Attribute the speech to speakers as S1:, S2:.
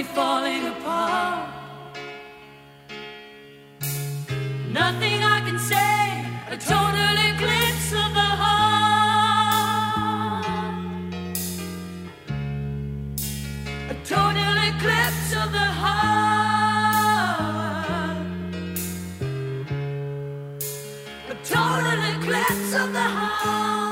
S1: I'm falling apart. Nothing I can say, a total eclipse of the heart. A total eclipse of the heart. A total eclipse of the heart.